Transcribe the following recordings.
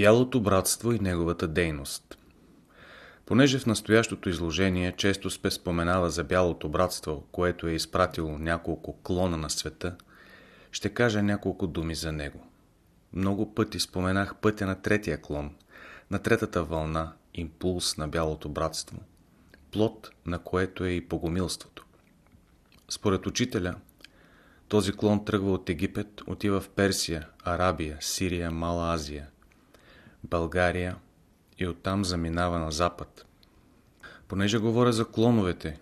Бялото братство и неговата дейност Понеже в настоящото изложение често спе споменава за Бялото братство, което е изпратило няколко клона на света, ще кажа няколко думи за него. Много пъти споменах пътя на третия клон, на третата вълна, импулс на Бялото братство, плод на което е и погомилството. Според учителя, този клон тръгва от Египет, отива в Персия, Арабия, Сирия, Мала Азия, България и оттам заминава на запад. Понеже говоря за клоновете,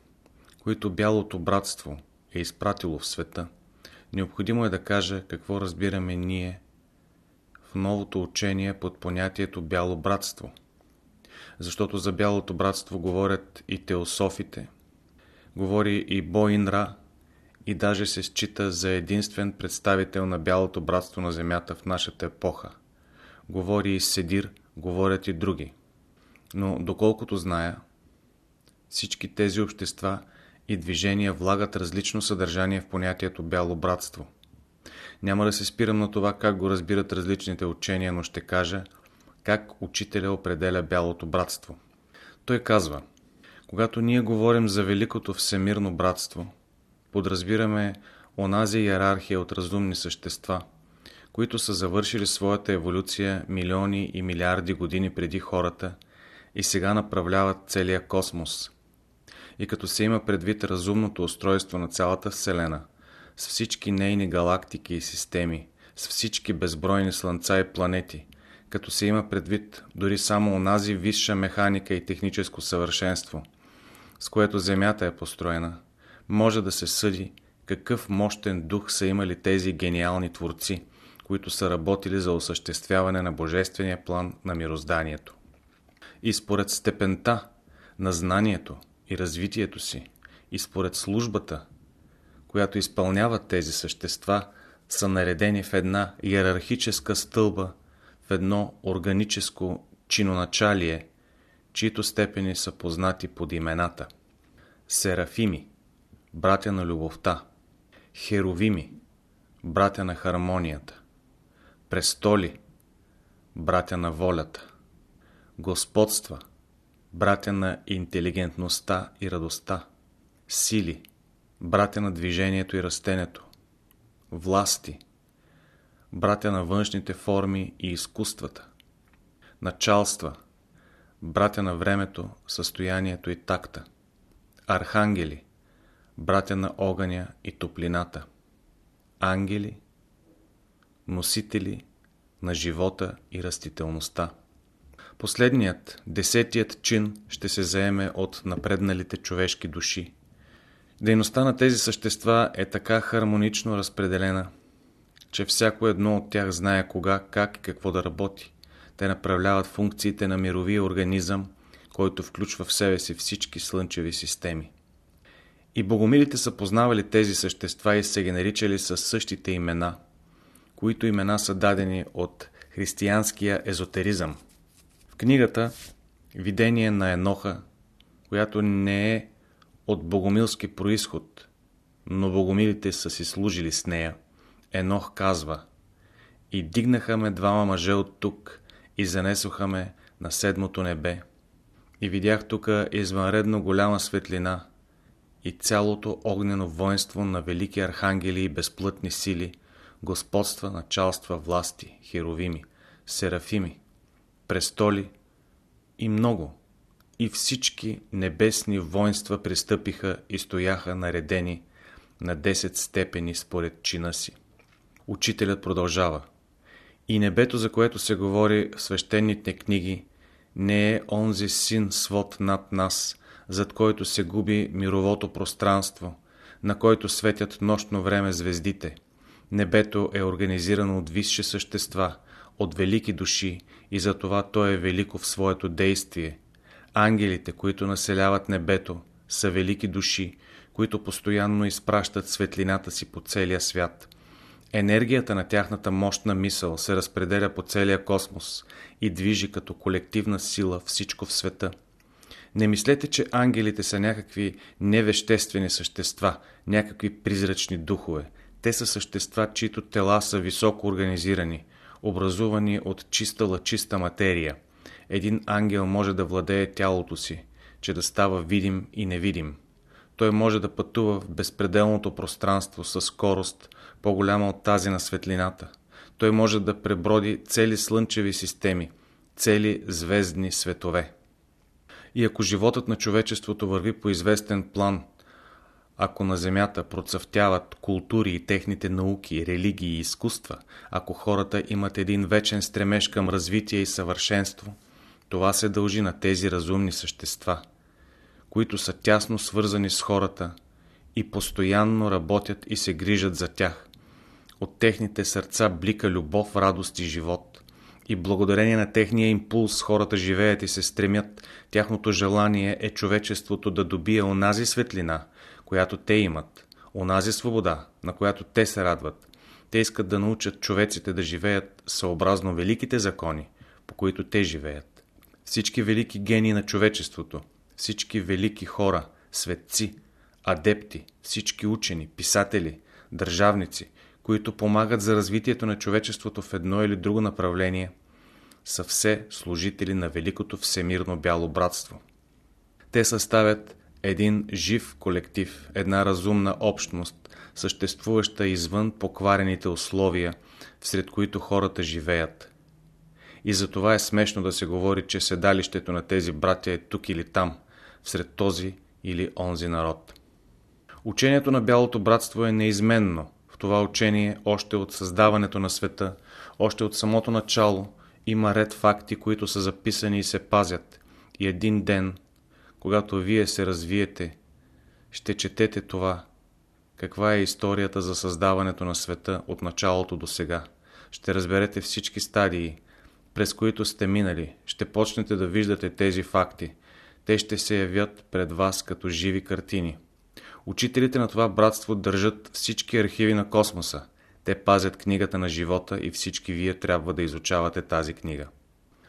които Бялото братство е изпратило в света, необходимо е да кажа какво разбираме ние в новото учение под понятието Бяло братство. Защото за Бялото братство говорят и теософите, говори и Боинра, и даже се счита за единствен представител на Бялото братство на Земята в нашата епоха. Говори и Седир, говорят и други. Но доколкото зная, всички тези общества и движения влагат различно съдържание в понятието бяло братство. Няма да се спирам на това как го разбират различните учения, но ще кажа как учителя определя бялото братство. Той казва, когато ние говорим за великото всемирно братство, подразбираме онази иерархия от разумни същества, които са завършили своята еволюция милиони и милиарди години преди хората и сега направляват целия космос. И като се има предвид разумното устройство на цялата Вселена, с всички нейни галактики и системи, с всички безбройни слънца и планети, като се има предвид дори само онази висша механика и техническо съвършенство, с което Земята е построена, може да се съди какъв мощен дух са имали тези гениални творци, които са работили за осъществяване на божествения план на мирозданието. И според степента на знанието и развитието си, и според службата, която изпълняват тези същества, са наредени в една иерархическа стълба, в едно органическо чиноначалие, чието степени са познати под имената. Серафими – братя на любовта, херовими, братя на хармонията, престоли, братя на волята, господства, братя на интелигентността и радостта, сили, братя на движението и растението, власти, братя на външните форми и изкуствата, началства, братя на времето, състоянието и такта, архангели, братя на огъня и топлината, ангели, носители на живота и растителността. Последният, десетият чин ще се заеме от напредналите човешки души. Дейността на тези същества е така хармонично разпределена, че всяко едно от тях знае кога, как и какво да работи. Те направляват функциите на мировия организъм, който включва в себе си всички слънчеви системи. И богомилите са познавали тези същества и са ги наричали със същите имена, които имена са дадени от християнския езотеризъм. В книгата Видение на Еноха, която не е от богомилски происход, но богомилите са си служили с нея, Енох казва И дигнаха ме двама мъже от тук и занесоха ме на седмото небе. И видях тук извънредно голяма светлина – и цялото огнено воинство на велики архангели и безплътни сили, господства, началства, власти, херовими, серафими, престоли и много. И всички небесни воинства пристъпиха и стояха наредени на 10 степени според чина си. Учителят продължава. И небето, за което се говори в свещените книги, не е онзи син свод над нас, зад който се губи мировото пространство, на който светят нощно време звездите. Небето е организирано от висши същества, от велики души и затова то е велико в своето действие. Ангелите, които населяват небето, са велики души, които постоянно изпращат светлината си по целия свят. Енергията на тяхната мощна мисъл се разпределя по целия космос и движи като колективна сила всичко в света. Не мислете, че ангелите са някакви невеществени същества, някакви призрачни духове. Те са същества, чието тела са високо организирани, образувани от чиста лъчиста материя. Един ангел може да владее тялото си, че да става видим и невидим. Той може да пътува в безпределното пространство със скорост, по-голяма от тази на светлината. Той може да преброди цели слънчеви системи, цели звездни светове. И ако животът на човечеството върви по известен план, ако на Земята процъфтяват култури и техните науки, религии и изкуства, ако хората имат един вечен стремеж към развитие и съвършенство, това се дължи на тези разумни същества, които са тясно свързани с хората и постоянно работят и се грижат за тях. От техните сърца блика любов, радост и живот. И благодарение на техния импулс хората живеят и се стремят. Тяхното желание е човечеството да добие онази светлина, която те имат, онази свобода, на която те се радват. Те искат да научат човеците да живеят съобразно великите закони, по които те живеят. Всички велики гении на човечеството, всички велики хора, светци, адепти, всички учени, писатели, държавници, които помагат за развитието на човечеството в едно или друго направление, са все служители на Великото Всемирно Бяло Братство. Те съставят един жив колектив, една разумна общност, съществуваща извън покварените условия, всред които хората живеят. И за това е смешно да се говори, че седалището на тези братя е тук или там, всред този или онзи народ. Учението на Бялото братство е неизменно – това учение още от създаването на света, още от самото начало, има ред факти, които са записани и се пазят. И един ден, когато вие се развиете, ще четете това. Каква е историята за създаването на света от началото до сега? Ще разберете всички стадии, през които сте минали. Ще почнете да виждате тези факти. Те ще се явят пред вас като живи картини. Учителите на това братство държат всички архиви на космоса. Те пазят книгата на живота и всички вие трябва да изучавате тази книга.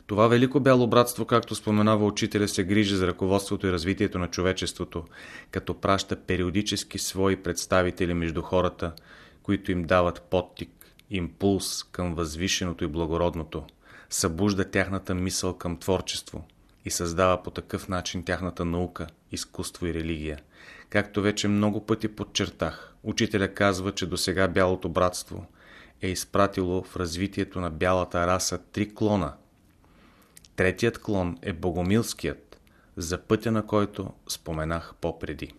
Това велико бяло братство, както споменава учителя, се грижи за ръководството и развитието на човечеството, като праща периодически свои представители между хората, които им дават подтик, импулс към възвишеното и благородното, събужда тяхната мисъл към творчество и създава по такъв начин тяхната наука, изкуство и религия. Както вече много пъти подчертах, учителя казва, че до сега Бялото братство е изпратило в развитието на бялата раса три клона. Третият клон е Богомилският, за пътя на който споменах по-преди.